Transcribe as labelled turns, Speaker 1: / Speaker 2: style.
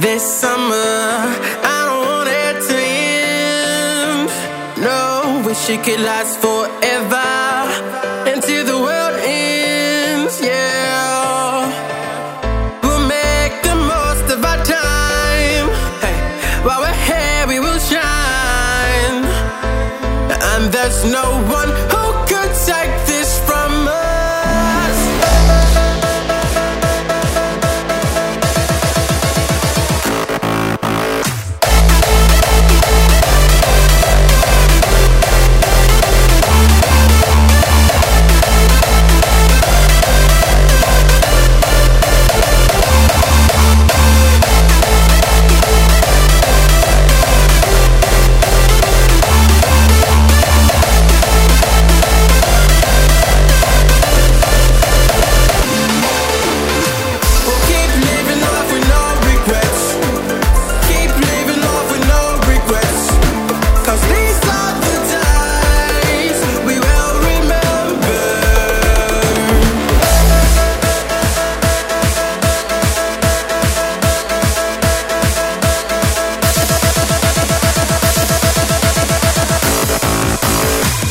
Speaker 1: This summer, I don't want it to end. No, wish it could last forever until the world ends. Yeah, we'll make the most of our time. Hey, while we're here, we will shine, and there's no one who could.